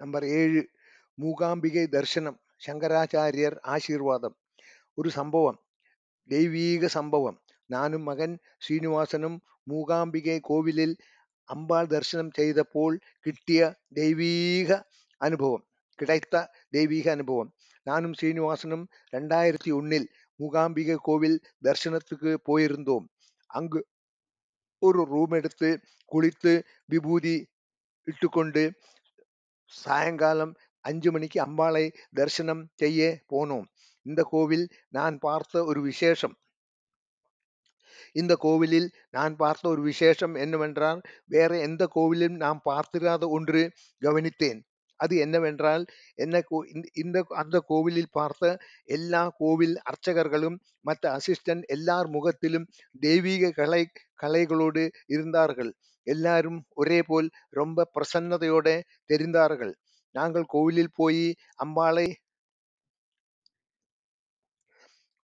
Number ഏഴ് മൂകാംബികை ദർശനം ശങ്കരാചാര്യർ ആശീർവാദം ഒരു സംഭവം ദൈവീക സംഭവം ഞാനും മകൻ ശ്രീനിവാസനും മൂകാംബികை കോവിലിൽ അമ്പാൾ ദർശനം ചെയ്തപ്പോൾ കിട്ടിയ ദൈവീക അനുഭവം கிடைத்த தெய்வீக அனுபவம் நானும் ஸ்ரீனிவாசனும் ரெண்டாயிரத்தி ஒன்னில் மூகாம்பிகை கோவில் தரிசனத்துக்கு போயிருந்தோம் அங்கு ஒரு ரூம் எடுத்து குளித்து விபூதி இட்டுக்கொண்டு சாயங்காலம் அஞ்சு மணிக்கு அம்பாளை தரிசனம் செய்ய போனோம். இந்த கோவில் நான் பார்த்த ஒரு விசேஷம். இந்த கோவிலில் நான் பார்த்த ஒரு விசேஷம் என்னவென்றால் வேற எந்த கோவிலும் நான் பார்த்திராத ஒன்று கவனித்தேன். அது என்னவென்றால் என்ன இந்த அந்த கோவிலில் பார்த்த எல்லா கோவில் அர்ச்சகர்களும் மற்ற அசிஸ்டன்ட் எல்லார் முகத்திலும் தெய்வீக கலை கலைகளோடு இருந்தார்கள். எல்லாரும் ஒரே போல் ரொம்ப பிரசன்னதையோட தெரிந்தார்கள். நாங்கள் கோவிலில் போய் அம்பாளை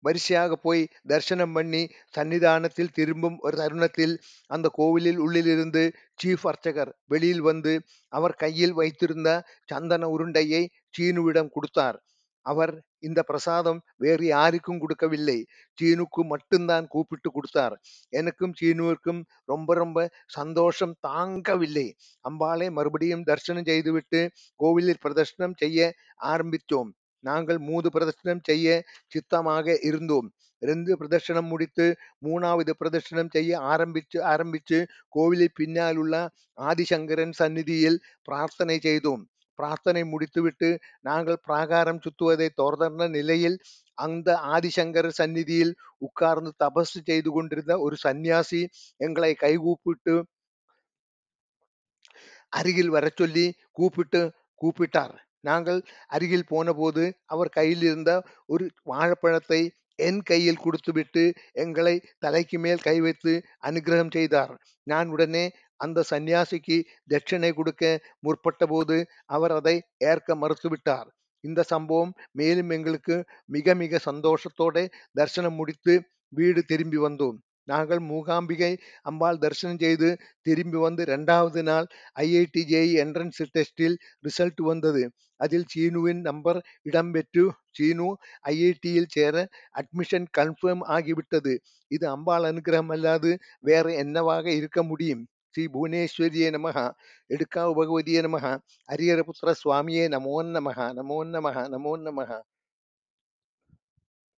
வரிசையாக போய் தரிசனம் பண்ணி சன்னிதானத்தில் திரும்பும் ஒரு தருணத்தில் அந்த கோவிலில் உள்ளிலிருந்து சீஃப் அர்ச்சகர் வெளியில் வந்து அவர் கையில் வைத்திருந்த சந்தன உருண்டையை சீனுவிடம் கொடுத்தார். அவர் இந்த பிரசாதம் வேறு யாருக்கும் கொடுக்கவில்லை. சீனுக்கு மட்டும்தான் கூப்பிட்டு கொடுத்தார். எனக்கும் சீனுவிற்கும் ரொம்ப ரொம்ப சந்தோஷம் தாங்கவில்லை. அம்பாளை மறுபடியும் தரிசனம் செய்துவிட்டு கோவிலில் பிரதர்ஷனம் செய்ய ஆரம்பித்தோம். நாங்கள் மூது பிரதர்ஷனம் செய்ய சித்தமாக இருந்தோம். ரெண்டு பிரதர்ஷனம் முடித்து மூணாவது பிரதர்ஷனம் செய்ய ஆரம்பிச்சு ஆரம்பிச்சு கோவிலை பின்னால் உள்ள ஆதிசங்கரன் சந்நிதியில் பிரார்த்தனை செய்தோம். பிரார்த்தனை முடித்துவிட்டு நாங்கள் பிராகாரம் சுத்துவதை தொடர்ந்த நிலையில் அந்த ஆதிசங்கர சந்நிதியில் உட்கார்ந்து தபசு செய்து கொண்டிருந்த ஒரு சந்நியாசி எங்களை கைகூப்பிட்டு அருகில் வர சொல்லி கூப்பிட்டு கூப்பிட்டார். நாங்கள் அருகில் போனபோது அவர் கையில் இருந்த ஒரு வாழைப்பழத்தை என் கையில் கொடுத்துவிட்டு எங்களை தலைக்கு மேல் கை வைத்து அனுகிரகம் செய்தார். நான் உடனே அந்த சந்நியாசிக்கு தட்சிணை கொடுக்க முற்பட்ட போது அவர் அதை ஏற்க மறுத்துவிட்டார். இந்த சம்பவம் மேலும் எங்களுக்கு மிக மிக சந்தோஷத்தோட தரிசனம் முடித்து வீடு திரும்பி வந்தோம். நாங்கள் மூகாம்பிகை அம்பாள் தரிசனம் செய்து திரும்பி வந்து ரெண்டாவது நாள் ஐஐடி ஜேஇ என்ட்ரன்ஸ் டெஸ்டில் ரிசல்ட் வந்தது. அதில் சீனுவின் நம்பர் இடம்பெற்று சீனு ஐஐடியில் சேர அட்மிஷன் கன்ஃபர்ம் ஆகிவிட்டது. இது அம்பாள் அனுகிரகம் அல்லாது வேற என்னவாக இருக்க முடியும்? ஸ்ரீ புவனேஸ்வரியே நமக எடுக்காவு பகவதியே நமக அரியரபுத்திர சுவாமியே நமோ நமக நமோ நமக நமோ நமக